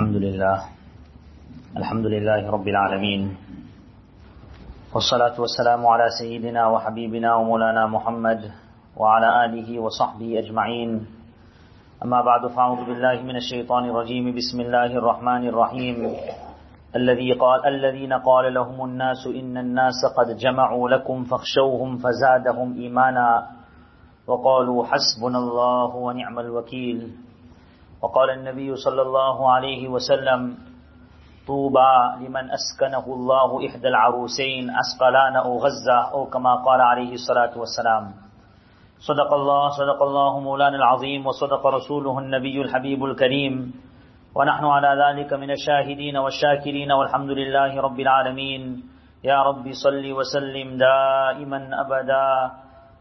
الحمد لله. الحمد لله رب العالمين. والصلاة والسلام على سيدنا وحبيبنا ومولانا محمد وعلى آله وصحبه أجمعين. أما بعد فأعوذ بالله من الشيطان الرجيم. بسم الله الرحمن الرحيم. الذي قال الذين قال لهم الناس إن الناس قد جمعوا لكم فاخشوهم فزادهم إيمانا وقالوا حسبنا الله ونعم الوكيل. وقال النبي صلى الله عليه وسلم طوبى لمن أسكنه الله إحدى العروسين أسقلان أو غزة أو كما قال عليه الصلاة والسلام. صدق الله صدق الله مولانا العظيم وصدق رسوله النبي الحبيب الكريم. ونحن على ذلك من الشاهدين والشاكرين والحمد لله رب العالمين. يا رب صل وسلم دائما أبدا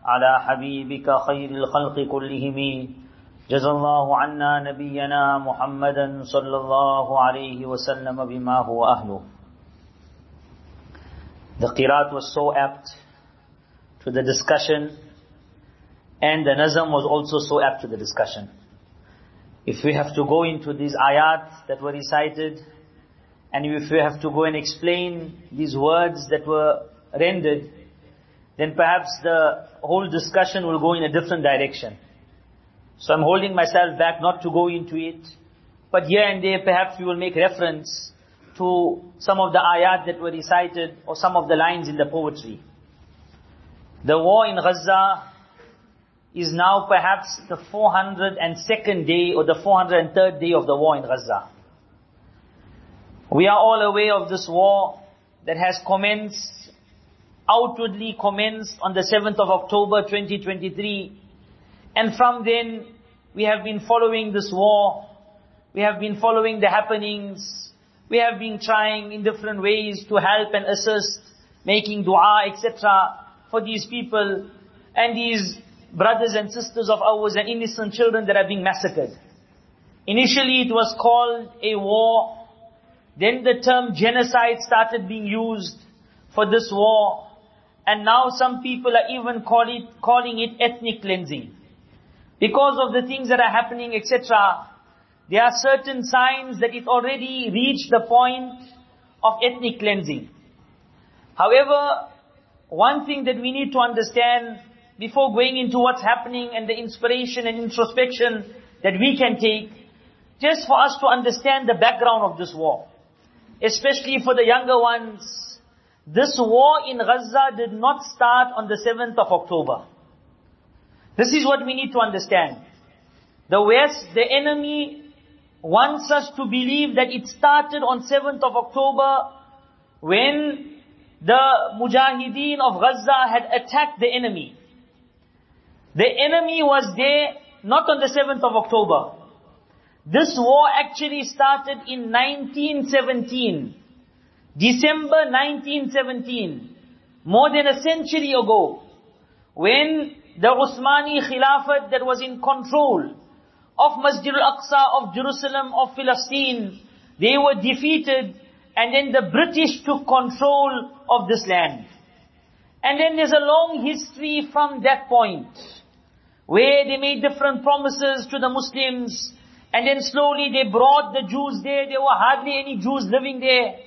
على حبيبك خير الخلق كلهم. جزا الله عنا نبينا محمدا صلى الله عليه وسلم بما هو أهله The Qirat was so apt to the discussion and the Nazam was also so apt to the discussion. If we have to go into these ayat that were recited and if we have to go and explain these words that were rendered, then perhaps the whole discussion will go in a different direction. So I'm holding myself back not to go into it. But here and there perhaps we will make reference to some of the ayat that were recited or some of the lines in the poetry. The war in Gaza is now perhaps the 402nd day or the 403rd day of the war in Gaza. We are all aware of this war that has commenced, outwardly commenced on the 7th of October 2023 and from then, we have been following this war. We have been following the happenings. We have been trying in different ways to help and assist, making dua, etc. for these people and these brothers and sisters of ours and innocent children that are being massacred. Initially it was called a war. Then the term genocide started being used for this war. And now some people are even call it, calling it ethnic cleansing. Because of the things that are happening, etc., there are certain signs that it already reached the point of ethnic cleansing. However, one thing that we need to understand before going into what's happening and the inspiration and introspection that we can take, just for us to understand the background of this war. Especially for the younger ones, this war in Gaza did not start on the 7th of October. This is what we need to understand. The West, the enemy, wants us to believe that it started on 7th of October when the Mujahideen of Gaza had attacked the enemy. The enemy was there not on the 7th of October. This war actually started in 1917. December 1917. More than a century ago. When the Uthmani Khilafat that was in control of Masjid al-Aqsa, of Jerusalem, of Palestine, they were defeated and then the British took control of this land. And then there's a long history from that point, where they made different promises to the Muslims, and then slowly they brought the Jews there, there were hardly any Jews living there.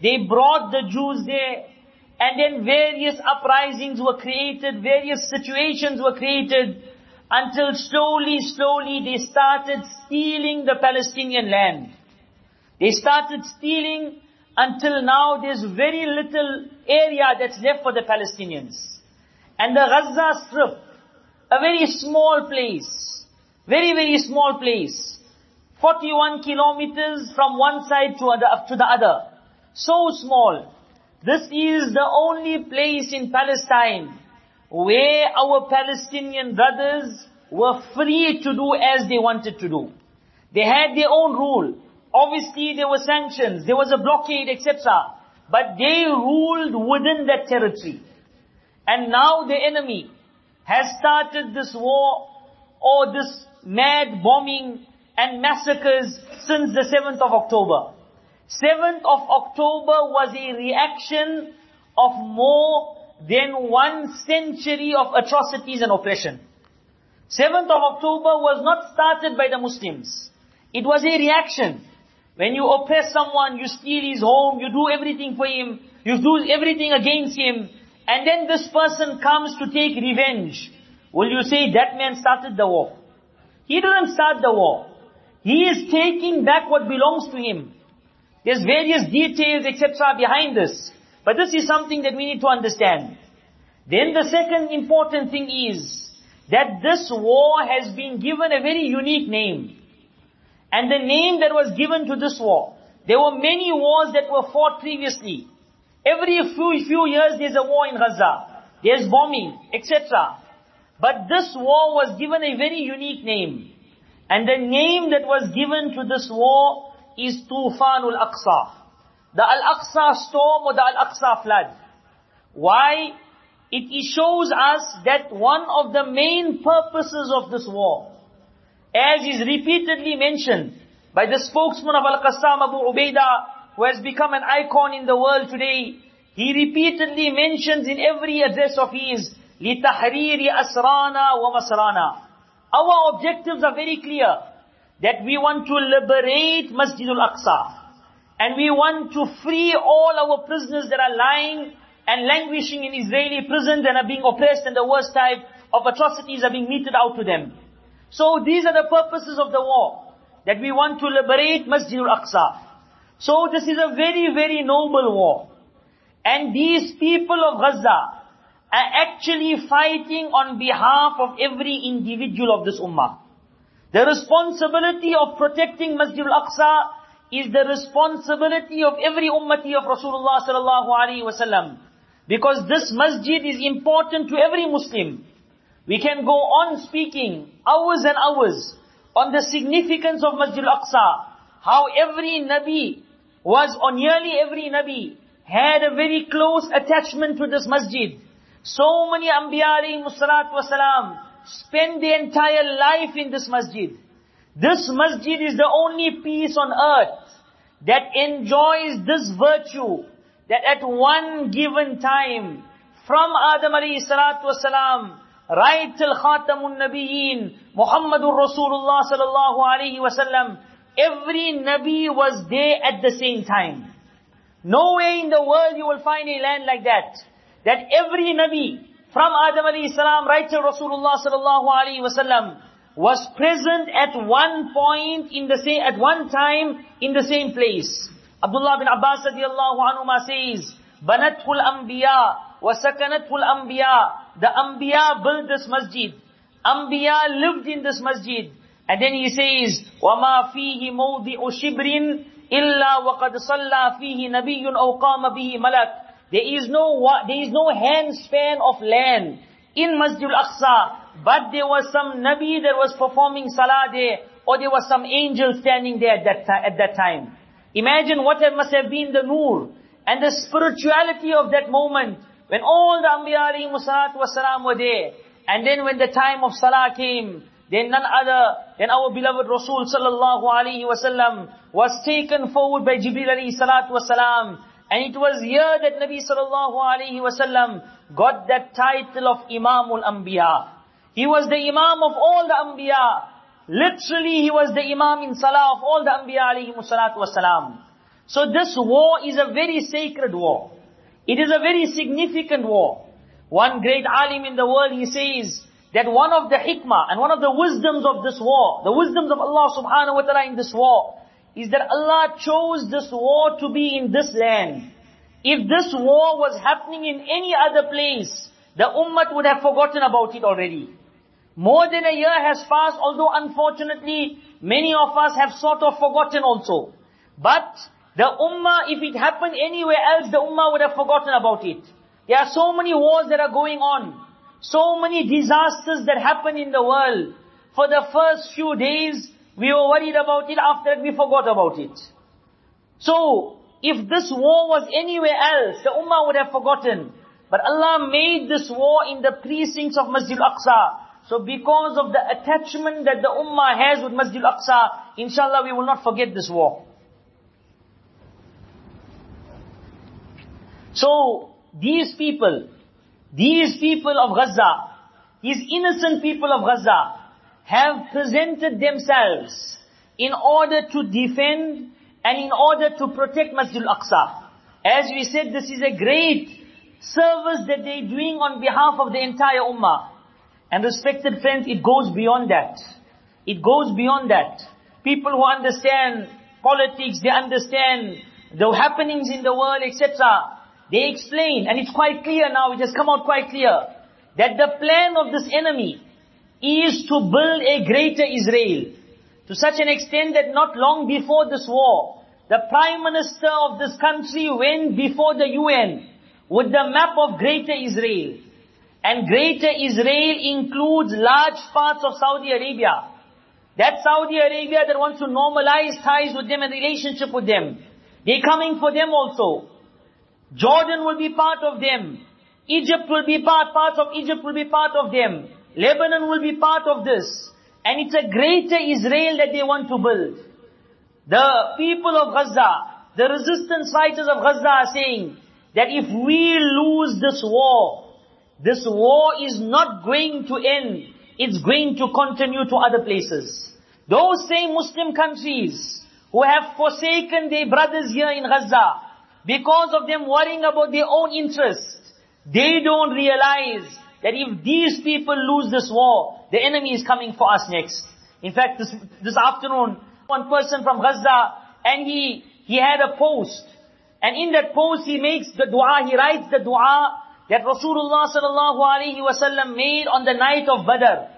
They brought the Jews there, and then various uprisings were created, various situations were created, until slowly, slowly they started stealing the Palestinian land. They started stealing until now there's very little area that's left for the Palestinians. And the Gaza Strip, a very small place, very, very small place, 41 kilometers from one side to, other, to the other. So small. This is the only place in Palestine where our Palestinian brothers were free to do as they wanted to do. They had their own rule. Obviously there were sanctions, there was a blockade, etc. But they ruled within that territory. And now the enemy has started this war or this mad bombing and massacres since the 7th of October. 7th of October was a reaction of more than one century of atrocities and oppression. 7th of October was not started by the Muslims. It was a reaction When you oppress someone, you steal his home, you do everything for him, you do everything against him, and then this person comes to take revenge. Will you say that man started the war? He didn't start the war. He is taking back what belongs to him. There's various details, etc. behind this. But this is something that we need to understand. Then the second important thing is that this war has been given a very unique name. And the name that was given to this war, there were many wars that were fought previously. Every few, few years there's a war in Gaza. There's bombing, etc. But this war was given a very unique name. And the name that was given to this war is Tufanul Aqsa. The Al-Aqsa storm or the Al-Aqsa flood. Why? It shows us that one of the main purposes of this war, as is repeatedly mentioned by the spokesman of Al-Qassam Abu Ubaidah, who has become an icon in the world today, he repeatedly mentions in every address of his, لِتَحْرِيرِ أَسْرَانَا وَمَسْرَانَا Our objectives are very clear. That we want to liberate Masjid al-Aqsa. And we want to free all our prisoners that are lying and languishing in Israeli prisons and are being oppressed and the worst type of atrocities are being meted out to them. So these are the purposes of the war. That we want to liberate Masjid al-Aqsa. So this is a very, very noble war. And these people of Gaza, are actually fighting on behalf of every individual of this ummah. The responsibility of protecting Masjid al-Aqsa is the responsibility of every ummati of Rasulullah sallallahu alaihi wasallam. Because this masjid is important to every Muslim. We can go on speaking hours and hours on the significance of Masjid al-Aqsa. How every Nabi was, or nearly every Nabi, had a very close attachment to this masjid. So many Anbiya alayhi wasalam spend their entire life in this masjid. This masjid is the only piece on earth that enjoys this virtue that at one given time, from Adam alayhi salatu wasalam, right till Khatamun Nabiyeen, Muhammadur Rasulullah sallallahu alayhi wasallam, every Nabi was there at the same time. Nowhere in the world you will find a land like that that every Nabi, from Adam alayhi salam right to Rasulullah sallallahu alayhi wasallam, was present at one point in the same, at one time in the same place. Abdullah bin Abbas radiallahu anhuma says, بنته الأنبياء وسكنته الأنبياء The Anbiya built this masjid. Anbiya lived in this masjid. And then he says, وَمَا فِيهِ مَوْضِعُ شِبْرٍ إِلَّا وَقَدْ صَلَّى فِيهِ نَبِيٌّ أَوْ قَامَ بِهِ مَلَكٌ There is no there is no handspan of land in Masjid al-Aqsa, but there was some Nabi that was performing salah there, or there was some angel standing there at that, at that time. Imagine what must have been the nur and the spirituality of that moment when all the Anbiya alayhi were there. And then when the time of salah came, then none other than our beloved Rasul sallallahu alaihi wasallam was taken forward by Jibril alayhi salatu wasalam and it was here that Nabi sallallahu got that title of Imamul Anbiya. He was the Imam of all the Anbiya. Literally, he was the Imam in Salah of all the Anbiya alayhi salatu. So this war is a very sacred war. It is a very significant war. One great alim in the world, he says that one of the hikmah and one of the wisdoms of this war, the wisdoms of Allah subhanahu wa ta'ala in this war, is that Allah chose this war to be in this land. If this war was happening in any other place, the ummah would have forgotten about it already. More than a year has passed, although unfortunately, many of us have sort of forgotten also. But the ummah, if it happened anywhere else, the ummah would have forgotten about it. There are so many wars that are going on. So many disasters that happen in the world. For the first few days, we were worried about it, after that we forgot about it. So, if this war was anywhere else, the Ummah would have forgotten. But Allah made this war in the precincts of Masjid Al-Aqsa. So because of the attachment that the Ummah has with Masjid Al-Aqsa, inshallah we will not forget this war. So, these people, these people of Gaza, these innocent people of Gaza, have presented themselves in order to defend and in order to protect Masjid al-Aqsa. As we said, this is a great service that they're doing on behalf of the entire ummah. And respected friends, it goes beyond that. It goes beyond that. People who understand politics, they understand the happenings in the world, etc. They explain, and it's quite clear now, it has come out quite clear, that the plan of this enemy is to build a greater Israel. To such an extent that not long before this war, the Prime Minister of this country went before the UN with the map of Greater Israel. And Greater Israel includes large parts of Saudi Arabia. That Saudi Arabia that wants to normalize ties with them and relationship with them. They're coming for them also. Jordan will be part of them. Egypt will be part, parts of Egypt will be part of them. Lebanon will be part of this. And it's a greater Israel that they want to build. The people of Gaza, the resistance fighters of Gaza are saying that if we lose this war, this war is not going to end. It's going to continue to other places. Those same Muslim countries who have forsaken their brothers here in Gaza, because of them worrying about their own interests, they don't realize that if these people lose this war, the enemy is coming for us next. In fact, this, this afternoon, one person from Gaza, and he, he had a post. And in that post he makes the dua, he writes the dua that Rasulullah sallallahu alaihi wasallam made on the night of Badr.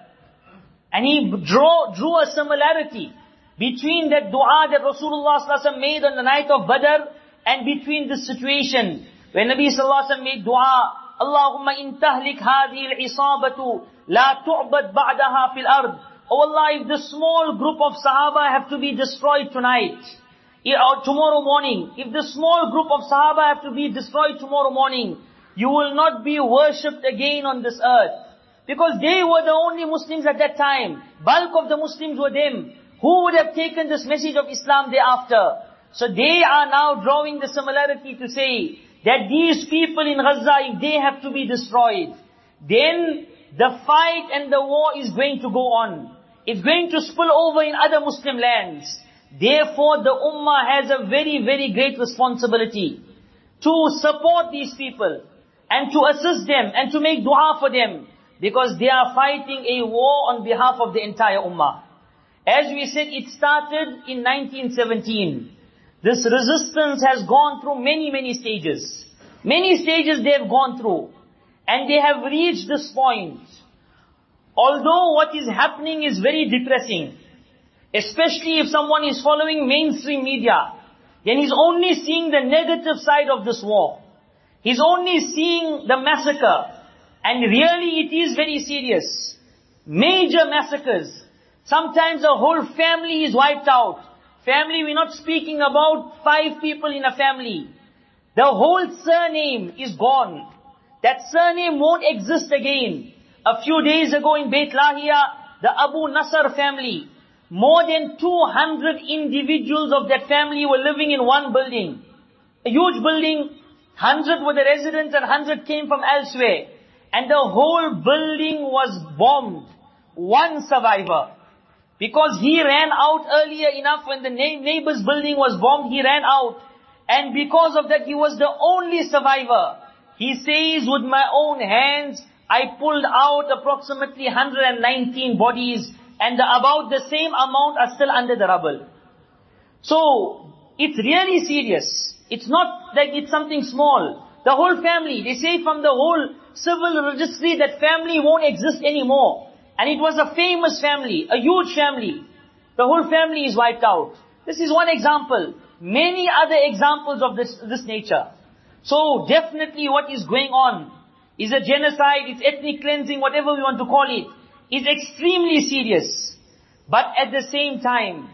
And he drew, drew a similarity between that dua that Rasulullah sallallahu alaihi wasallam made on the night of Badr and between this situation. When Nabi sallallahu alaihi made dua, Allahumma in tahlik hadhi al-isabatu la tu'bad ba'daha fil ard. Oh Allah, if the small group of Sahaba have to be destroyed tonight, or tomorrow morning, if the small group of Sahaba have to be destroyed tomorrow morning, you will not be worshipped again on this earth. Because they were the only Muslims at that time. Bulk of the Muslims were them. Who would have taken this message of Islam thereafter? So they are now drawing the similarity to say, that these people in Gaza, if they have to be destroyed, then the fight and the war is going to go on. It's going to spill over in other Muslim lands. Therefore, the Ummah has a very, very great responsibility to support these people and to assist them and to make dua for them because they are fighting a war on behalf of the entire Ummah. As we said, it started in 1917. This resistance has gone through many, many stages. Many stages they have gone through. And they have reached this point. Although what is happening is very depressing, especially if someone is following mainstream media, then he's only seeing the negative side of this war. He's only seeing the massacre. And really it is very serious. Major massacres. Sometimes a whole family is wiped out. Family, we're not speaking about five people in a family. The whole surname is gone. That surname won't exist again. A few days ago in Beit Lahia, the Abu Nasr family, more than 200 individuals of that family were living in one building. A huge building, 100 were the residents and 100 came from elsewhere. And the whole building was bombed. One survivor. Because he ran out earlier enough when the neighbor's building was bombed, he ran out. And because of that, he was the only survivor. He says, with my own hands, I pulled out approximately 119 bodies, and about the same amount are still under the rubble. So, it's really serious. It's not like it's something small. The whole family, they say from the whole civil registry that family won't exist anymore. And it was a famous family, a huge family. The whole family is wiped out. This is one example. Many other examples of this, this nature. So definitely what is going on is a genocide, it's ethnic cleansing, whatever we want to call it, is extremely serious. But at the same time,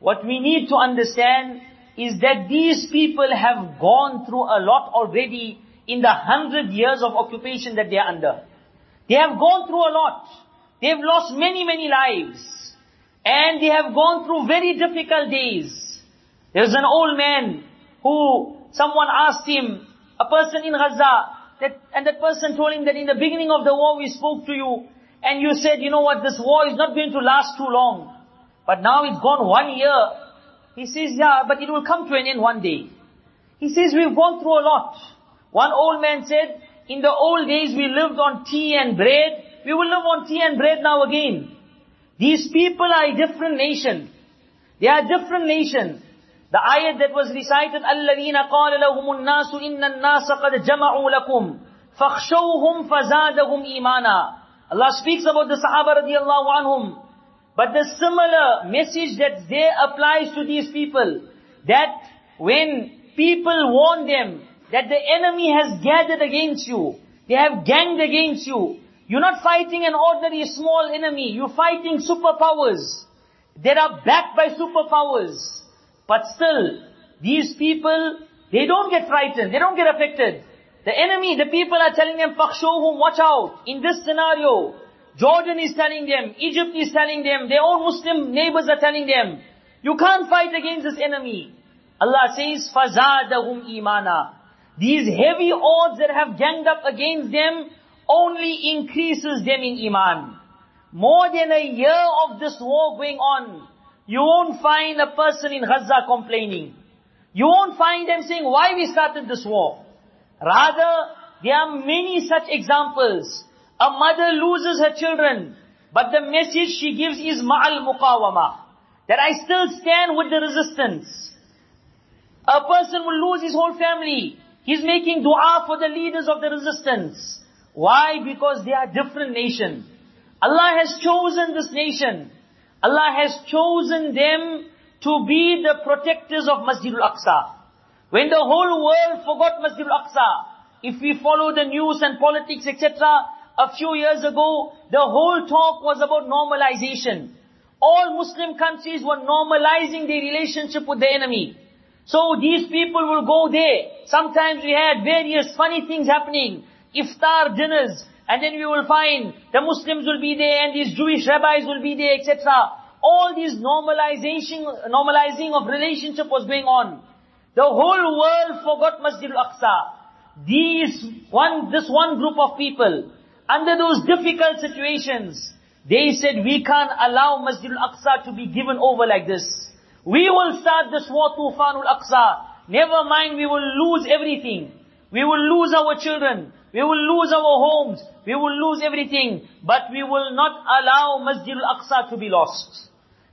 what we need to understand is that these people have gone through a lot already in the hundred years of occupation that they are under. They have gone through a lot. They've lost many, many lives. And they have gone through very difficult days. There's an old man who, someone asked him, a person in Gaza, that, and that person told him that in the beginning of the war we spoke to you, and you said, you know what, this war is not going to last too long. But now it's gone one year. He says, yeah, but it will come to an end one day. He says, we've gone through a lot. One old man said, in the old days we lived on tea and bread. We will live on tea and bread now again. These people are a different nation. They are a different nation. The ayat that was recited, الَّذِينَ قَالَ لَهُمُ النَّاسُ إِنَّ النَّاسَ قَدْ جَمَعُوا لَكُمْ فَخْشَوْهُمْ فَزَادَهُمْ إِيمَانًا Allah speaks about the Sahaba radiallahu anhum. But the similar message that there applies to these people, that when people warn them that the enemy has gathered against you, they have ganged against you, you're not fighting an ordinary small enemy. You're fighting superpowers that are backed by superpowers. But still, these people, they don't get frightened. They don't get affected. The enemy, the people are telling them, Fakshohum, watch out. In this scenario, Jordan is telling them, Egypt is telling them, their own Muslim neighbors are telling them, you can't fight against this enemy. Allah says, Fazadahum imana. These heavy odds that have ganged up against them, only increases them in iman. More than a year of this war going on, you won't find a person in Gaza complaining. You won't find them saying, why we started this war? Rather, there are many such examples. A mother loses her children, but the message she gives is ma'al muqawama. That I still stand with the resistance. A person will lose his whole family. He's making dua for the leaders of the resistance. Why? Because they are different nation. Allah has chosen this nation. Allah has chosen them to be the protectors of Masjid al-Aqsa. When the whole world forgot Masjid al-Aqsa, if we follow the news and politics, etc., a few years ago, the whole talk was about normalization. All Muslim countries were normalizing their relationship with the enemy. So these people will go there. Sometimes we had various funny things happening. Iftar dinners. And then we will find the Muslims will be there and these Jewish rabbis will be there, etc. All these normalization, normalizing of relationship was going on. The whole world forgot Masjid al-Aqsa. These one, this one group of people, under those difficult situations, they said, we can't allow Masjid al-Aqsa to be given over like this. We will start this war Tufanul Aqsa. Never mind, we will lose everything. We will lose our children. We will lose our homes. We will lose everything. But we will not allow Masjid al-Aqsa to be lost.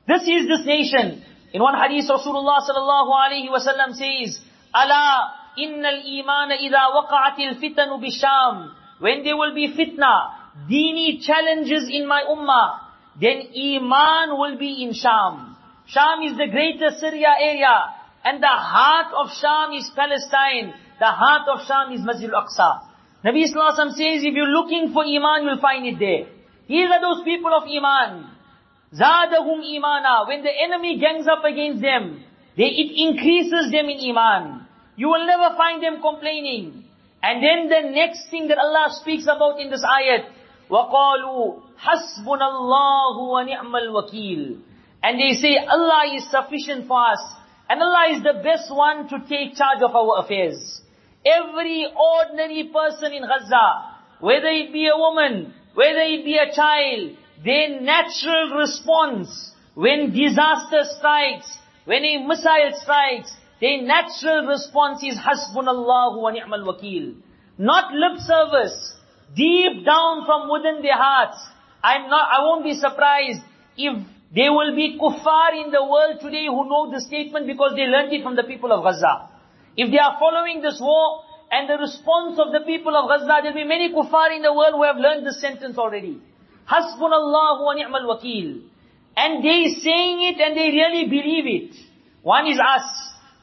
This is this nation. In one hadith, Rasulullah sallallahu alayhi wasallam says, "Ala innal iman idha waqa'atil fitanu bisham." When there will be fitna, dini challenges in my ummah, then iman will be in Sham. Sham is the greater Syria area, and the heart of Sham is Palestine. The heart of Sham is Masjid al-Aqsa. Nabi Sallallahu says, if you're looking for iman, you'll find it there. These are those people of iman. Zadahum imana. When the enemy gangs up against them, they, it increases them in iman. You will never find them complaining. And then the next thing that Allah speaks about in this ayat, وَقَالُوا حَسْبُنَ اللَّهُ وَنِعْمَ الْوَكِيلُ And they say, Allah is sufficient for us. And Allah is the best one to take charge of our affairs. Every ordinary person in Gaza, whether it be a woman, whether it be a child, their natural response when disaster strikes, when a missile strikes, their natural response is Hasbunallahu wa ni'mal wakil. Not lip service. Deep down from within their hearts. I'm not, I won't be surprised if there will be kuffar in the world today who know the statement because they learned it from the people of Gaza. If they are following this war and the response of the people of Gaza, there will be many kuffar in the world who have learned this sentence already. Hasbunallahu wa ni'mal wakil. And they saying it and they really believe it. One is us.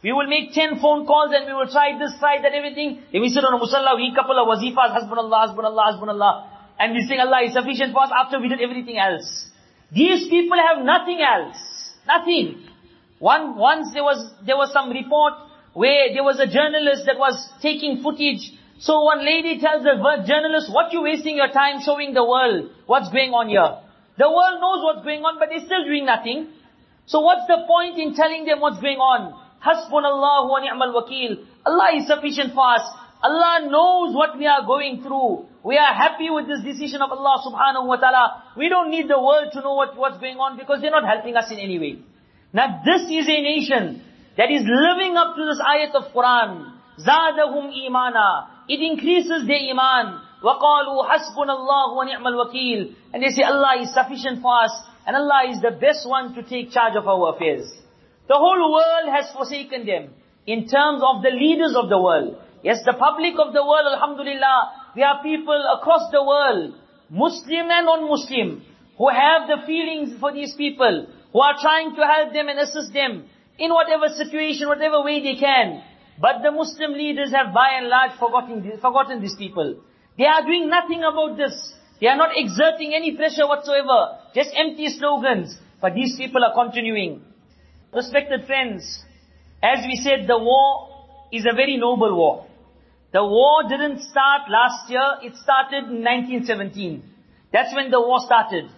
We will make ten phone calls and we will try this, try that, everything. Then we sit on a musalla, we couple of wazifas, hasbunallah, hasbunallah, hasbunallah. And we sing Allah is sufficient for us after we did everything else. These people have nothing else. Nothing. One, once there was, there was some report where there was a journalist that was taking footage so one lady tells the journalist, what you wasting your time showing the world what's going on here? The world knows what's going on, but they're still doing nothing. So what's the point in telling them what's going on? Hasbunallahu wa ni'mal wakil. Allah is sufficient for us. Allah knows what we are going through. We are happy with this decision of Allah subhanahu wa ta'ala. We don't need the world to know what, what's going on because they're not helping us in any way. Now this is a nation that is living up to this ayat of Quran. زادهم imana. It increases their iman. وَقَالُوا حَسْبُنَ اللَّهُ وَنِعْمَ الْوَكِيلُ And they say Allah is sufficient for us and Allah is the best one to take charge of our affairs. The whole world has forsaken them in terms of the leaders of the world. Yes, the public of the world, Alhamdulillah, we are people across the world, Muslim and non-Muslim, who have the feelings for these people, who are trying to help them and assist them in whatever situation, whatever way they can. But the Muslim leaders have by and large forgotten, forgotten these people. They are doing nothing about this. They are not exerting any pressure whatsoever. Just empty slogans. But these people are continuing. Respected friends, as we said, the war is a very noble war. The war didn't start last year, it started in 1917. That's when the war started.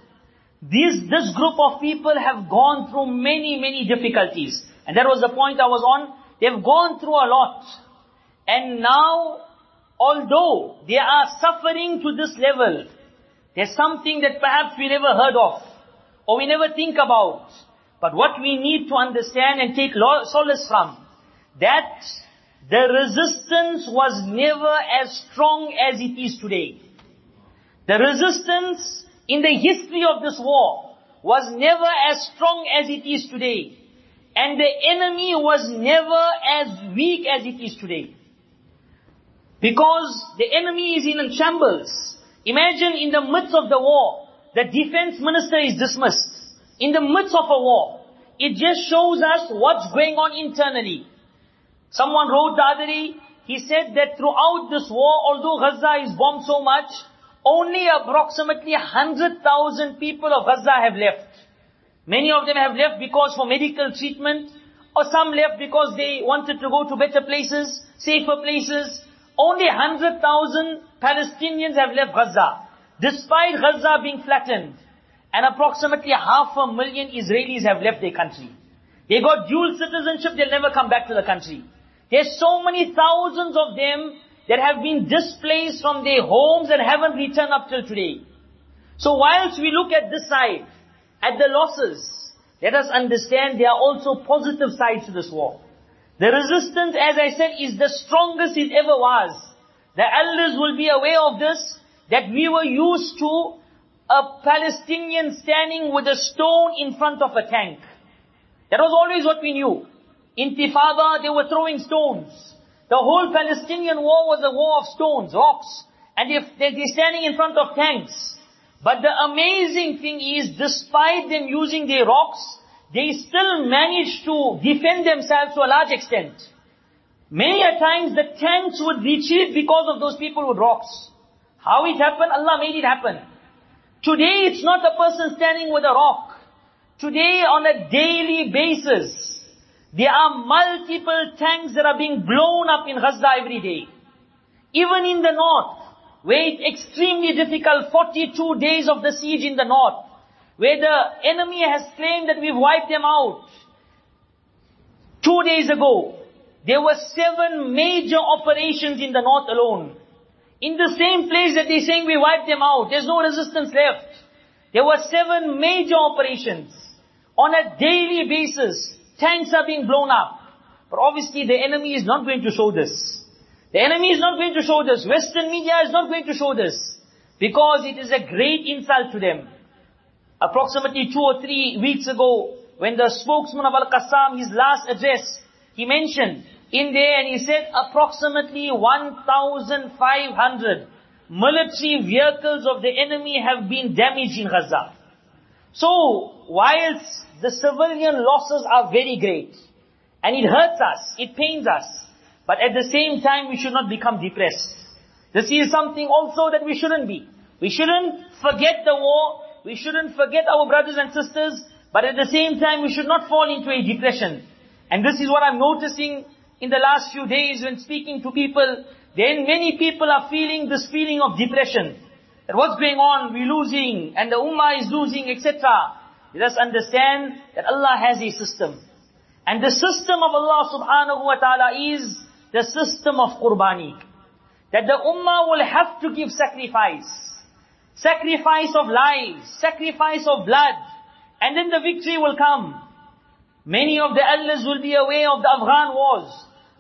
This, this group of people have gone through many, many difficulties. And that was the point I was on. They've gone through a lot. And now although they are suffering to this level, there's something that perhaps we never heard of, or we never think about. But what we need to understand and take solace from, that the resistance was never as strong as it is today. The resistance in the history of this war was never as strong as it is today. And the enemy was never as weak as it is today. Because the enemy is in shambles. Imagine in the midst of the war, the defense minister is dismissed. In the midst of a war. It just shows us what's going on internally. Someone wrote the other day, he said that throughout this war, although Gaza is bombed so much, only approximately 100,000 people of Gaza have left. Many of them have left because for medical treatment, or some left because they wanted to go to better places, safer places, only 100,000 Palestinians have left Gaza. Despite Gaza being flattened. And approximately half a million Israelis have left their country. They got dual citizenship, they'll never come back to the country. There's so many thousands of them that have been displaced from their homes and haven't returned up till today. So whilst we look at this side, at the losses, let us understand there are also positive sides to this war. The resistance, as I said, is the strongest it ever was. The elders will be aware of this, that we were used to a Palestinian standing with a stone in front of a tank. That was always what we knew. Intifada, they were throwing stones. The whole Palestinian war was a war of stones, rocks. And if they're standing in front of tanks. But the amazing thing is, despite them using their rocks, they still managed to defend themselves to a large extent. Many a times the tanks would retreat because of those people with rocks. How it happened? Allah made it happen. Today it's not a person standing with a rock. Today on a daily basis, there are multiple tanks that are being blown up in Gaza every day. Even in the north, where it's extremely difficult, 42 days of the siege in the north where the enemy has claimed that we've wiped them out. Two days ago, there were seven major operations in the north alone. In the same place that they're saying we wiped them out, there's no resistance left. There were seven major operations. On a daily basis, tanks are being blown up. But obviously the enemy is not going to show this. The enemy is not going to show this. Western media is not going to show this. Because it is a great insult to them. Approximately two or three weeks ago, when the spokesman of Al-Qassam, his last address, he mentioned in there and he said approximately 1,500 military vehicles of the enemy have been damaged in Gaza. So, whilst the civilian losses are very great, and it hurts us, it pains us, but at the same time we should not become depressed. This is something also that we shouldn't be. We shouldn't forget the war, we shouldn't forget our brothers and sisters, but at the same time we should not fall into a depression. And this is what I'm noticing in the last few days when speaking to people, then many people are feeling this feeling of depression. That what's going on, we're losing, and the ummah is losing, etc. Let us understand that Allah has a system. And the system of Allah subhanahu wa ta'ala is the system of qurbani. That the ummah will have to give sacrifice. Sacrifice of lives, sacrifice of blood, and then the victory will come. Many of the elders will be aware of the Afghan wars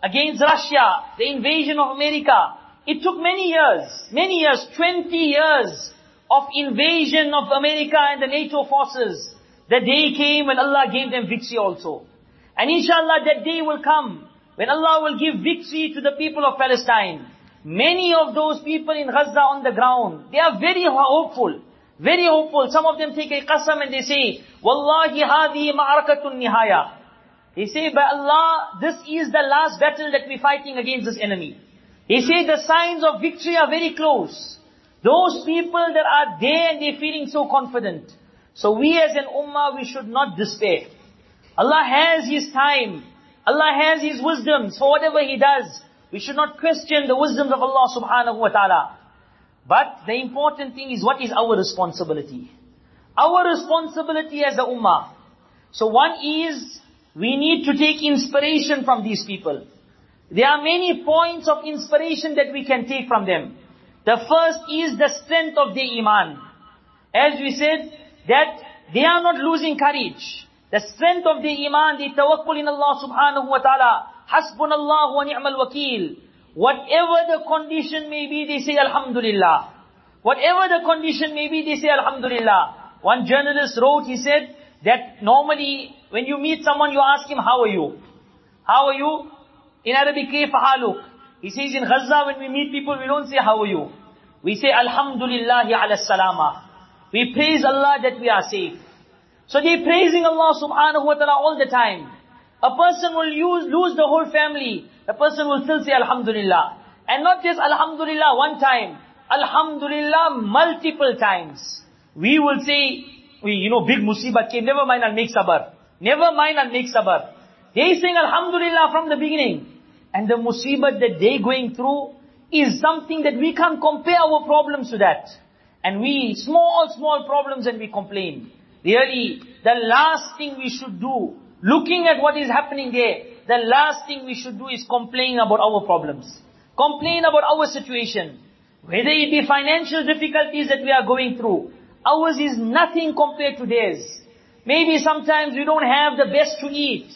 against Russia, the invasion of America. It took many years, many years, 20 years of invasion of America and the NATO forces. The day came when Allah gave them victory also. And inshallah that day will come when Allah will give victory to the people of Palestine. Many of those people in Gaza on the ground, they are very hopeful. Very hopeful. Some of them take a qasam and they say, Wallahi hadi ma'arakatun nihaya. They say, by Allah, this is the last battle that we're fighting against this enemy. They say the signs of victory are very close. Those people that are there and they're feeling so confident. So we as an ummah, we should not despair. Allah has His time. Allah has His wisdoms for whatever He does. We should not question the wisdoms of Allah subhanahu wa ta'ala. But the important thing is what is our responsibility? Our responsibility as the ummah. So one is, we need to take inspiration from these people. There are many points of inspiration that we can take from them. The first is the strength of their iman. As we said, that they are not losing courage. The strength of their iman, the tawakkul in Allah subhanahu wa ta'ala. Hasbunallah wa ni'mal wakil. Whatever the condition may be, they say Alhamdulillah. Whatever the condition may be, they say Alhamdulillah. One journalist wrote, he said, that normally, when you meet someone, you ask him, how are you? How are you? In Arabic, كيف حالك? He says in Gaza, when we meet people, we don't say, how are you? We say, Alhamdulillah ala salama. We praise Allah that we are safe. So they're praising Allah subhanahu wa ta'ala all the time. A person will use, lose the whole family. A person will still say Alhamdulillah. And not just Alhamdulillah one time. Alhamdulillah multiple times. We will say, we, you know, big musibat came, never mind I'll make sabr. Never mind I'll make sabr. They saying Alhamdulillah from the beginning. And the musibat that they are going through is something that we can't compare our problems to that. And we, small, small problems and we complain. Really, the last thing we should do Looking at what is happening there, the last thing we should do is complain about our problems. Complain about our situation. Whether it be financial difficulties that we are going through, ours is nothing compared to theirs. Maybe sometimes we don't have the best to eat.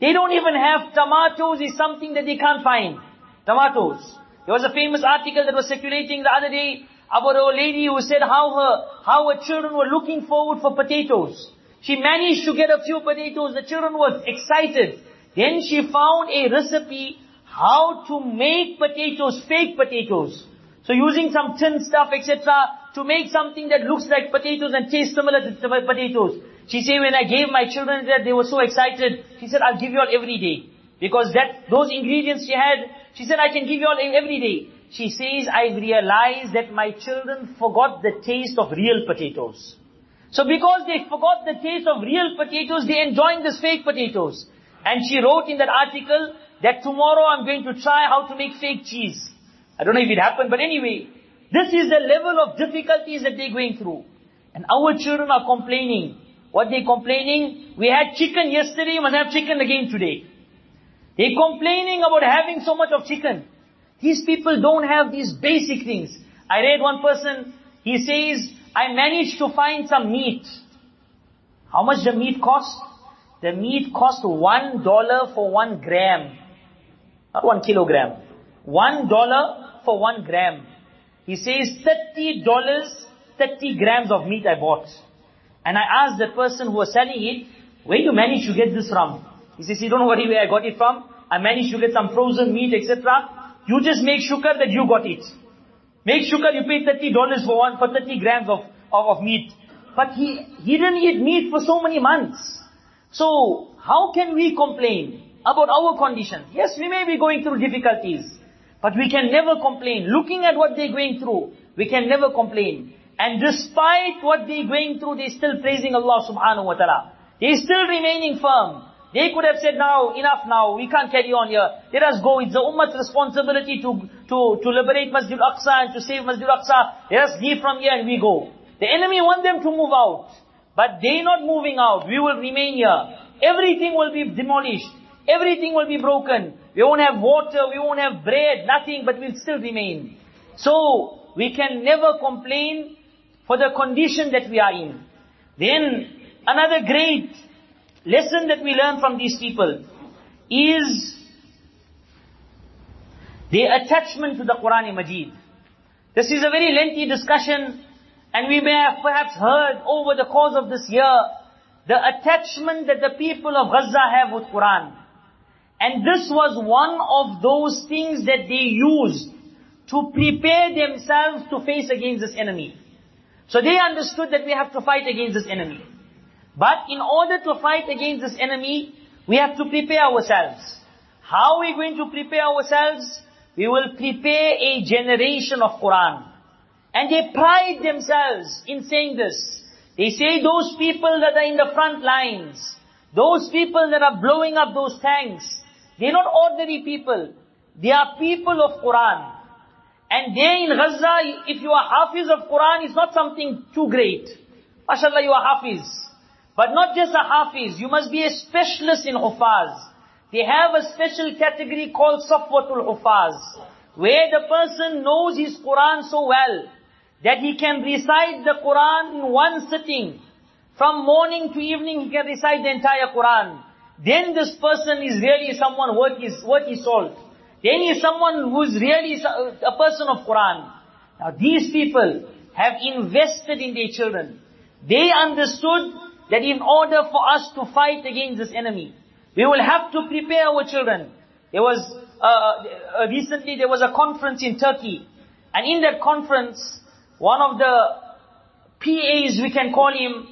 They don't even have tomatoes is something that they can't find. Tomatoes. There was a famous article that was circulating the other day about a lady who said how her, how her children were looking forward for potatoes. She managed to get a few potatoes. The children were excited. Then she found a recipe how to make potatoes, fake potatoes. So using some tin stuff, etc., to make something that looks like potatoes and tastes similar to potatoes. She said, when I gave my children that, they were so excited. She said, I'll give you all every day. Because that, those ingredients she had, she said, I can give you all every day. She says, I realized that my children forgot the taste of real potatoes. So because they forgot the taste of real potatoes, they enjoying these fake potatoes. And she wrote in that article that tomorrow I'm going to try how to make fake cheese. I don't know if it happened, but anyway, this is the level of difficulties that they're going through. And our children are complaining. What they're complaining? We had chicken yesterday, must have chicken again today. They're complaining about having so much of chicken. These people don't have these basic things. I read one person, he says, I managed to find some meat. How much the meat cost? The meat cost one dollar for one gram. Not one kilogram. One dollar for one gram. He says thirty dollars, thirty grams of meat I bought. And I asked the person who was selling it, where you managed to get this from? He says, you don't worry where I got it from. I managed to get some frozen meat, etc. You just make shukr that you got it. Make shukr you pay $30 for one, for 30 grams of, of, of meat. But he, he didn't eat meat for so many months. So, how can we complain about our condition? Yes, we may be going through difficulties. But we can never complain. Looking at what they're going through, we can never complain. And despite what they're going through, they're still praising Allah subhanahu wa ta'ala. They're still remaining firm. They could have said, now, enough now, we can't carry on here. Let us go. It's the Ummah's responsibility to, to, to liberate Masjid Al Aqsa and to save Masjid Al Aqsa. Let us leave from here and we go. The enemy want them to move out. But they're not moving out. We will remain here. Everything will be demolished. Everything will be broken. We won't have water, we won't have bread, nothing, but we'll still remain. So, we can never complain for the condition that we are in. Then, another great lesson that we learn from these people is their attachment to the Quran Majid. This is a very lengthy discussion and we may have perhaps heard over the course of this year the attachment that the people of Gaza have with Quran. And this was one of those things that they used to prepare themselves to face against this enemy. So they understood that we have to fight against this enemy. But in order to fight against this enemy, we have to prepare ourselves. How are we going to prepare ourselves? We will prepare a generation of Quran. And they pride themselves in saying this. They say those people that are in the front lines, those people that are blowing up those tanks, they're not ordinary people. They are people of Quran. And there in Gaza, if you are Hafiz of Quran, it's not something too great. MashaAllah, you are Hafiz. But not just a Hafiz, you must be a specialist in Hufaz. They have a special category called Safwatul Hufaz, where the person knows his Quran so well, that he can recite the Quran in one sitting. From morning to evening, he can recite the entire Quran. Then this person is really someone worth his, worth his. Then he is someone who is really a person of Quran. Now these people have invested in their children. They understood that in order for us to fight against this enemy, we will have to prepare our children. There was, uh, uh, recently there was a conference in Turkey. And in that conference, one of the PAs, we can call him,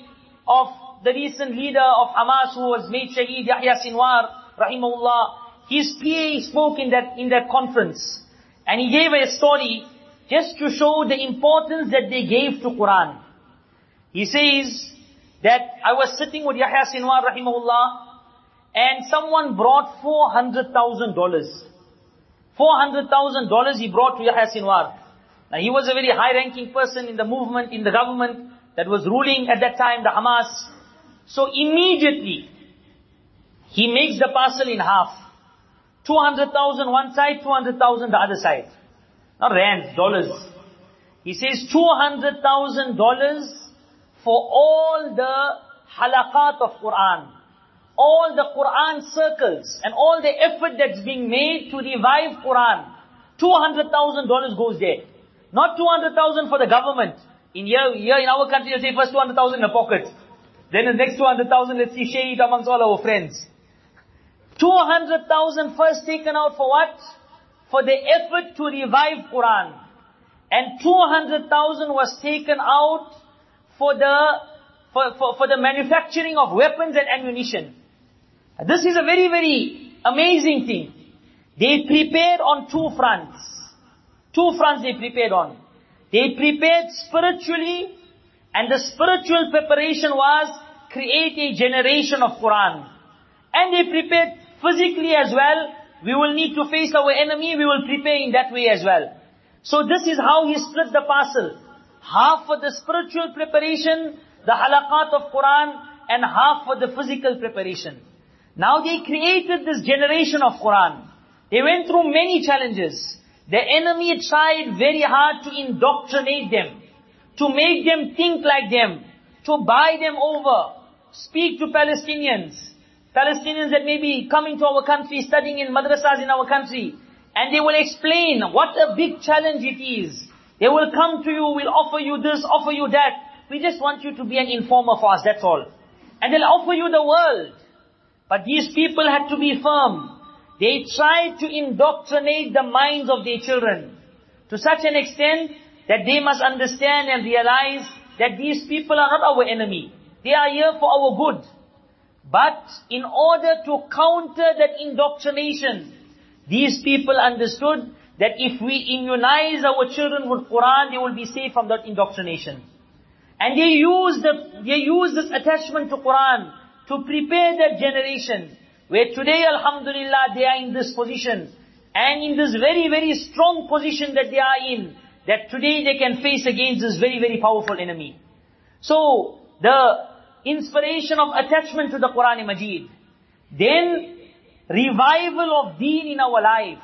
of the recent leader of Hamas who was made Shaheed, Yahya Sinwar, rahimahullah, his PA spoke in that, in that conference. And he gave a story just to show the importance that they gave to Quran. He says that I was sitting with Yahya Sinwar, rahimahullah, and someone brought $400,000. $400,000 he brought to Yahya Sinwar. Now he was a very high ranking person in the movement, in the government that was ruling at that time, the Hamas. So immediately, he makes the parcel in half. 200,000 one side, 200,000 the other side. Not rands, dollars. He says $200,000 for all the halaqat of Quran. All the Quran circles and all the effort that's being made to revive Quran. $200,000 goes there. Not 200,000 for the government. In here, here in our country, they say first 200,000 in the pocket. Then the next 200,000, let's see, share it amongst all our friends. 200,000 first taken out for what? For the effort to revive Quran. And 200,000 was taken out for the, for, for, for the manufacturing of weapons and ammunition. This is a very, very amazing thing. They prepared on two fronts. Two fronts they prepared on. They prepared spiritually, and the spiritual preparation was create a generation of Quran. And they prepared physically as well. We will need to face our enemy, we will prepare in that way as well. So this is how he split the parcel. Half for the spiritual preparation, the halaqat of Quran, and half for the physical preparation. Now they created this generation of Quran. They went through many challenges. The enemy tried very hard to indoctrinate them, to make them think like them, to buy them over, speak to Palestinians, Palestinians that may be coming to our country, studying in madrasas in our country, and they will explain what a big challenge it is. They will come to you, will offer you this, offer you that. We just want you to be an informer for us, that's all. And they'll offer you the world. But these people had to be firm. They tried to indoctrinate the minds of their children to such an extent that they must understand and realize that these people are not our enemy. They are here for our good. But in order to counter that indoctrination, these people understood that if we immunize our children with Quran, they will be safe from that indoctrination. And they use the, they use this attachment to Quran to prepare that generation, where today, Alhamdulillah, they are in this position, and in this very, very strong position that they are in, that today they can face against this very, very powerful enemy. So, the inspiration of attachment to the Quran Majid. Then, revival of deen in our life.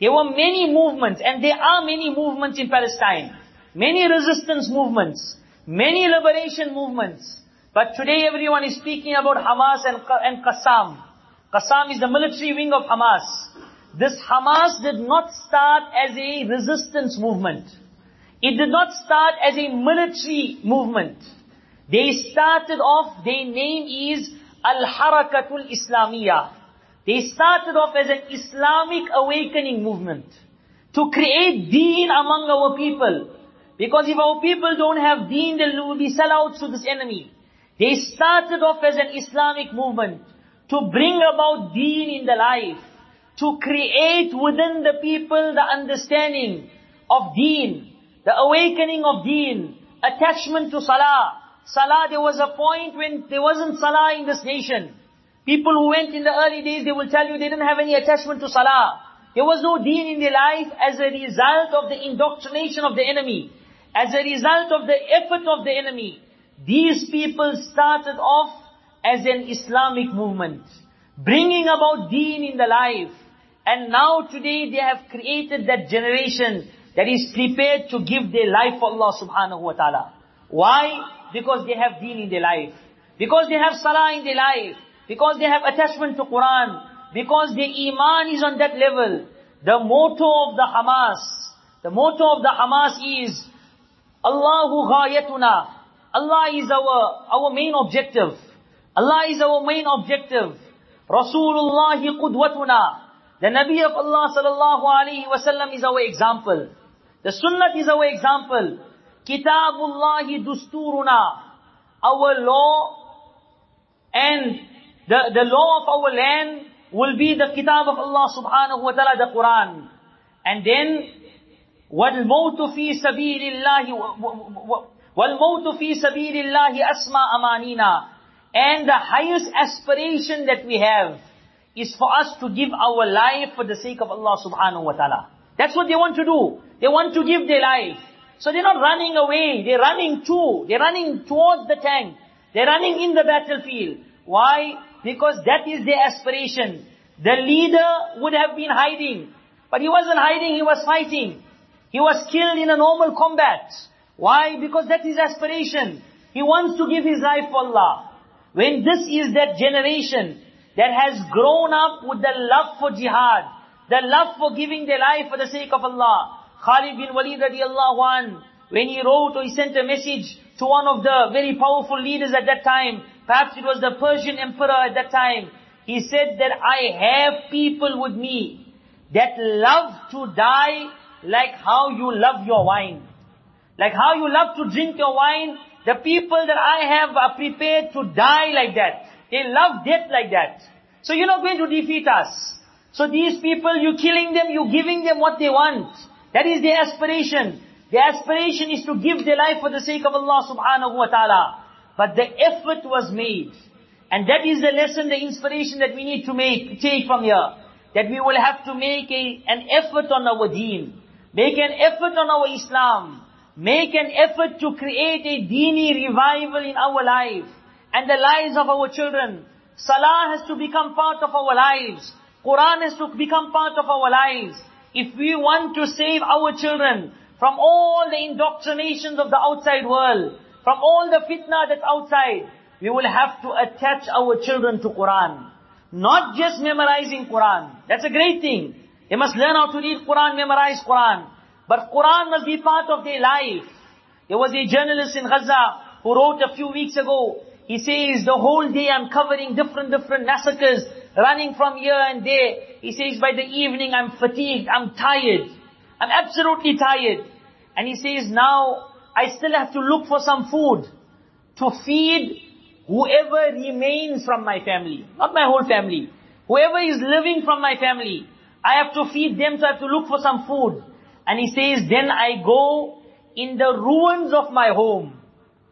There were many movements, and there are many movements in Palestine. Many resistance movements, many liberation movements. But today everyone is speaking about Hamas and, and Qassam. Qassam is the military wing of Hamas. This Hamas did not start as a resistance movement. It did not start as a military movement. They started off, their name is Al-Harakatul Islamiyah. They started off as an Islamic awakening movement. To create deen among our people. Because if our people don't have deen, then we will be sellouts to this enemy. They started off as an Islamic movement. To bring about deen in the life. To create within the people the understanding of deen. The awakening of deen. Attachment to salah. Salah, there was a point when there wasn't salah in this nation. People who went in the early days, they will tell you they didn't have any attachment to salah. There was no deen in their life as a result of the indoctrination of the enemy. As a result of the effort of the enemy. These people started off as an Islamic movement. Bringing about deen in the life. And now today they have created that generation that is prepared to give their life for Allah subhanahu wa ta'ala. Why? Because they have deen in their life. Because they have salah in their life. Because they have attachment to Quran. Because their iman is on that level. The motto of the Hamas, the motto of the Hamas is, Allahu ghayatuna. Allah is our, our main objective. Allah is our main objective. Rasulullah qudwatuna. The Nabi of Allah sallallahu alayhi wasallam is our example. The Sunnah is our example. Kitabullahi dusturuna. Our law and the, the law of our land will be the kitab of Allah subhanahu wa ta'ala, the Quran. And then, وَالْمَوْتُ فِي سَبِيلِ اللَّهِ وَالْمَوْتُ فِي سَبِيلِ اللَّهِ أَسْمَى أَمَانِينَا And the highest aspiration that we have is for us to give our life for the sake of Allah subhanahu wa ta'ala. That's what they want to do. They want to give their life. So they're not running away, they're running to, they're running towards the tank. They're running in the battlefield. Why? Because that is their aspiration. The leader would have been hiding. But he wasn't hiding, he was fighting. He was killed in a normal combat. Why? Because that is aspiration. He wants to give his life for Allah. When this is that generation that has grown up with the love for jihad, the love for giving their life for the sake of Allah. Khalid bin Walid radiallahu an, when he wrote or he sent a message to one of the very powerful leaders at that time, Perhaps it was the Persian emperor at that time. He said that I have people with me that love to die like how you love your wine. Like how you love to drink your wine, the people that I have are prepared to die like that. They love death like that. So you're not going to defeat us. So these people, you're killing them, you're giving them what they want. That is their aspiration. Their aspiration is to give their life for the sake of Allah subhanahu wa ta'ala. But the effort was made. And that is the lesson, the inspiration that we need to make, take from here. That we will have to make a, an effort on our deen. Make an effort on our Islam. Make an effort to create a deeni revival in our life. And the lives of our children. Salah has to become part of our lives. Quran has to become part of our lives. If we want to save our children from all the indoctrinations of the outside world, from all the fitna that's outside, we will have to attach our children to Quran. Not just memorizing Quran. That's a great thing. They must learn how to read Quran, memorize Quran. But Quran must be part of their life. There was a journalist in Gaza who wrote a few weeks ago. He says, the whole day I'm covering different, different massacres, running from here and there. He says, by the evening I'm fatigued, I'm tired. I'm absolutely tired. And he says, now I still have to look for some food to feed whoever remains from my family. Not my whole family. Whoever is living from my family. I have to feed them, so I have to look for some food. And he says, then I go in the ruins of my home.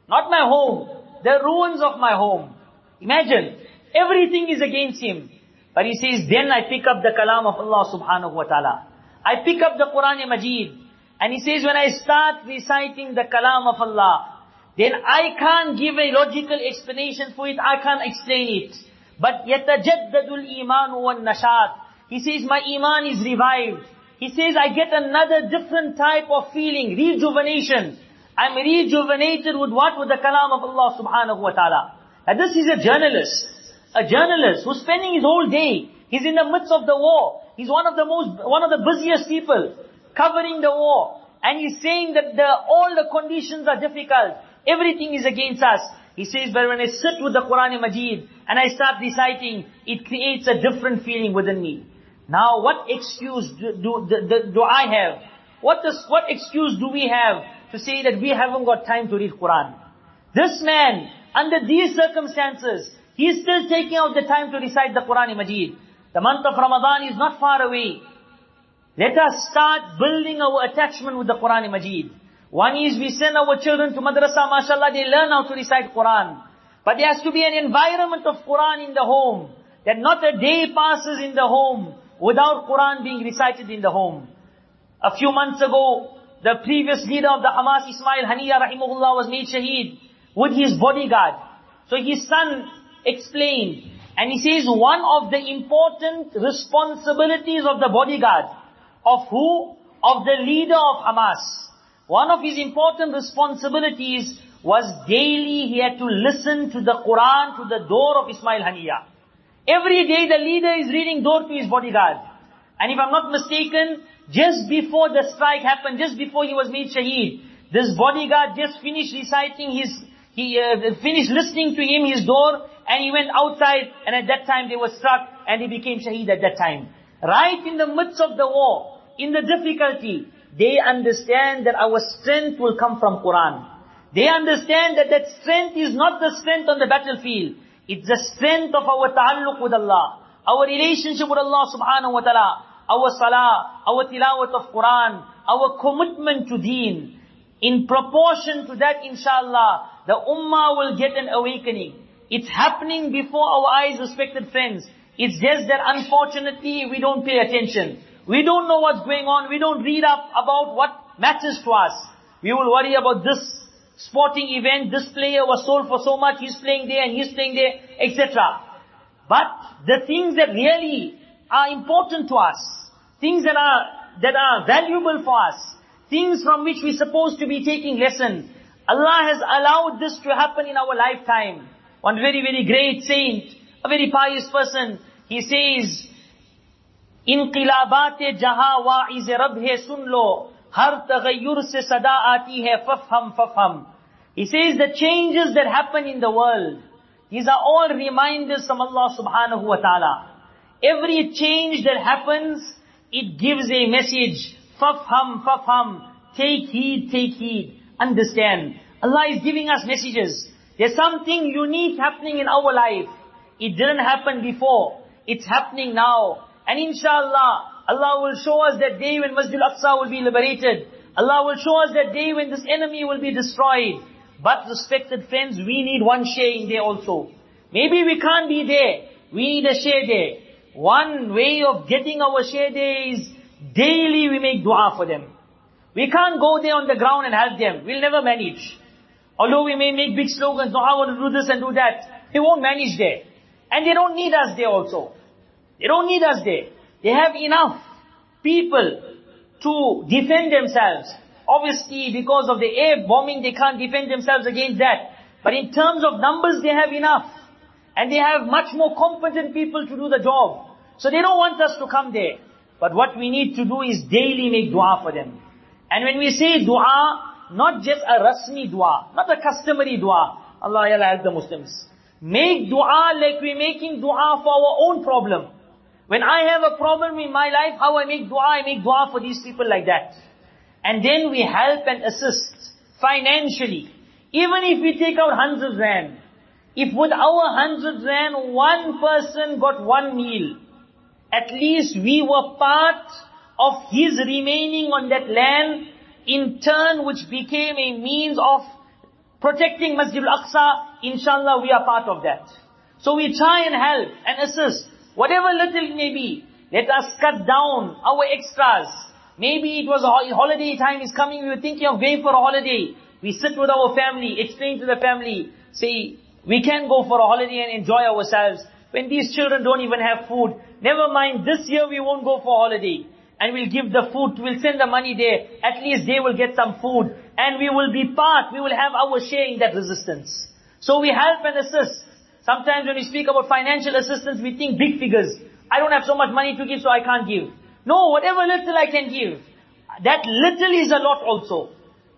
Not my home, the ruins of my home. Imagine, everything is against him. But he says, then I pick up the kalam of Allah subhanahu wa ta'ala. I pick up the Quran Majid. And he says, when I start reciting the kalam of Allah, then I can't give a logical explanation for it, I can't explain it. But يَتَجَدَّدُ الْإِيمَانُ وَالنَّشَاطِ He says, my iman is revived. He says, I get another different type of feeling, rejuvenation. I'm rejuvenated with what? With the kalam of Allah subhanahu wa ta'ala. And this is a journalist. A journalist who's spending his whole day. He's in the midst of the war. He's one of the most, one of the busiest people covering the war. And he's saying that the, all the conditions are difficult. Everything is against us. He says, but when I sit with the Quran Majid and I start reciting, it creates a different feeling within me. Now, what excuse do, do, do, do I have? What, does, what excuse do we have to say that we haven't got time to read Quran? This man, under these circumstances, he is still taking out the time to recite the Quran Majid. The month of Ramadan is not far away. Let us start building our attachment with the Quran Majid. One is we send our children to madrasa, mashallah, they learn how to recite Quran. But there has to be an environment of Quran in the home. That not a day passes in the home without Quran being recited in the home. A few months ago, the previous leader of the Hamas, Ismail Haniya rahimahullah, was made shaheed with his bodyguard. So his son explained, and he says one of the important responsibilities of the bodyguard, of who? Of the leader of Hamas. One of his important responsibilities was daily he had to listen to the Quran to the daur of Ismail Haniya. Every day the leader is reading daur to his bodyguard. And if I'm not mistaken, just before the strike happened, just before he was made shaheed, this bodyguard just finished reciting his, he uh, finished listening to him, his daur, and he went outside, and at that time they were struck, and he became shaheed at that time. Right in the midst of the war, in the difficulty, they understand that our strength will come from Quran. They understand that that strength is not the strength on the battlefield. It's the strength of our ta'alluq with Allah, our relationship with Allah subhanahu wa ta'ala, our salah, our tilawat of Quran, our commitment to deen. In proportion to that, inshallah, the ummah will get an awakening. It's happening before our eyes, respected friends. It's just that unfortunately we don't pay attention. We don't know what's going on. We don't read up about what matters to us. We will worry about this sporting event, this player was sold for so much, he's playing there and he's playing there, etc. But the things that really are important to us, things that are, that are valuable for us, things from which we're supposed to be taking lesson. Allah has allowed this to happen in our lifetime. One very, very great saint, a very pious person, he says, انقلابات جہاں واعز رب ہے سن لو ہر تغیر سے صدا آتی ہے ففہم ففہم He says the changes that happen in the world, these are all reminders from Allah subhanahu wa ta'ala. Every change that happens it gives a message. Fafham, fafham. Take heed, take heed. Understand. Allah is giving us messages. There's something unique happening in our life. It didn't happen before. It's happening now. And inshallah, Allah will show us that day when Masjid al-Aqsa will be liberated. Allah will show us that day when this enemy will be destroyed. But respected friends, we need one share in there also. Maybe we can't be there. We need a share there. One way of getting our share is daily we make dua for them. We can't go there on the ground and help them. We'll never manage. Although we may make big slogans, no, I want to do this and do that. They won't manage there. And they don't need us there also. They don't need us there. They have enough people to defend themselves. Obviously, because of the air bombing, they can't defend themselves against that. But in terms of numbers, they have enough. And they have much more competent people to do the job. So they don't want us to come there. But what we need to do is daily make dua for them. And when we say dua, not just a rasmi dua, not a customary dua, Allah ya help the Muslims. Make dua like we're making dua for our own problem. When I have a problem in my life, how I make dua, I make dua for these people like that. And then we help and assist financially. Even if we take out hundred rand, if with our hundred rand one person got one meal, at least we were part of his remaining on that land, in turn which became a means of protecting Masjid al-Aqsa, inshallah we are part of that. So we try and help and assist. Whatever little it may be, let us cut down our extras. Maybe it was a holiday time is coming, we were thinking of going for a holiday. We sit with our family, explain to the family, say, we can go for a holiday and enjoy ourselves. When these children don't even have food, never mind, this year we won't go for holiday. and we'll give the food, we'll send the money there, at least they will get some food, and we will be part, we will have our share in that resistance. So we help and assist. Sometimes when we speak about financial assistance, we think big figures. I don't have so much money to give, so I can't give. No, whatever little I can give, that little is a lot also.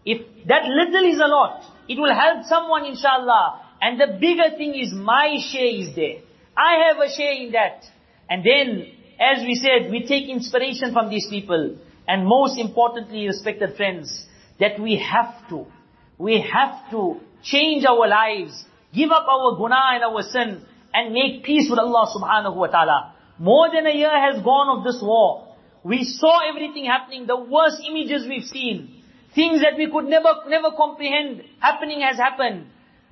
If that little is a lot, it will help someone inshallah. And the bigger thing is my share is there. I have a share in that. And then, as we said, we take inspiration from these people. And most importantly, respected friends, that we have to, we have to change our lives, give up our guna and our sin, and make peace with Allah subhanahu wa ta'ala. More than a year has gone of this war. We saw everything happening, the worst images we've seen. Things that we could never, never comprehend happening has happened.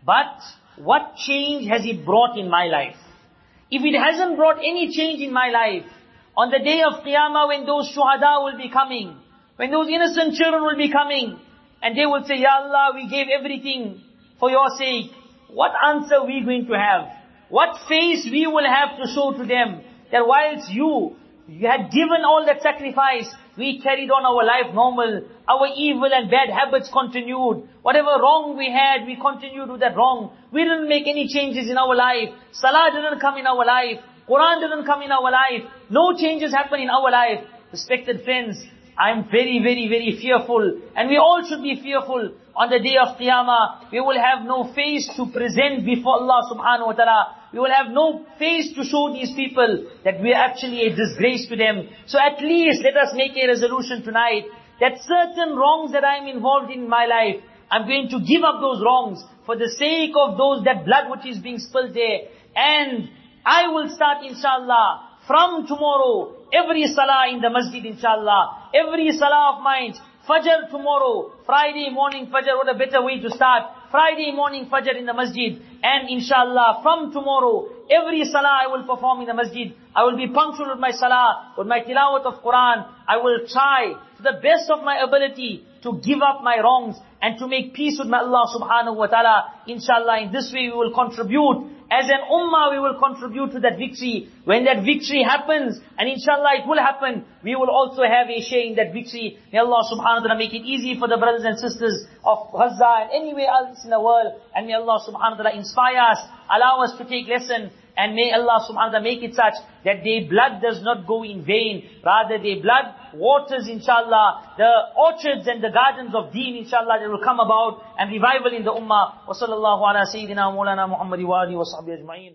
But what change has it brought in my life? If it hasn't brought any change in my life, on the day of Qiyamah when those shuhada will be coming, when those innocent children will be coming, and they will say, Ya Allah, we gave everything for your sake. What answer we going to have? What face we will have to show to them that whilst you, you had given all that sacrifice, we carried on our life normal. Our evil and bad habits continued. Whatever wrong we had, we continued with that wrong. We didn't make any changes in our life. Salah didn't come in our life. Quran didn't come in our life. No changes happen in our life. Respected friends, I'm very, very, very fearful. And we all should be fearful. On the day of Qiyamah, we will have no face to present before Allah subhanahu wa ta'ala. We will have no face to show these people that we are actually a disgrace to them. So at least let us make a resolution tonight that certain wrongs that I am involved in my life, I'm going to give up those wrongs for the sake of those, that blood which is being spilled there. And I will start inshallah from tomorrow, every salah in the masjid inshallah, every salah of mine, Fajr tomorrow, Friday morning Fajr, what a better way to start. Friday morning Fajr in the masjid. And inshallah, from tomorrow, every salah I will perform in the masjid. I will be punctual with my salah, with my tilawat of Quran. I will try to the best of my ability to give up my wrongs and to make peace with my Allah subhanahu wa ta'ala. Inshallah, in this way we will contribute as an ummah, we will contribute to that victory. When that victory happens, and inshallah it will happen, we will also have a share in that victory. May Allah subhanahu wa ta'ala make it easy for the brothers and sisters of Gaza and anywhere else in the world. And may Allah subhanahu wa ta'ala inspire us, allow us to take lesson, and may Allah subhanahu wa ta'ala make it such that their blood does not go in vain. Rather their blood waters inshallah, the orchards and the gardens of deen inshallah that will come about and revival in the ummah. Wa sallallahu ala sayyidina wa Muhammad wa alihi wa sahbihi ajma'in.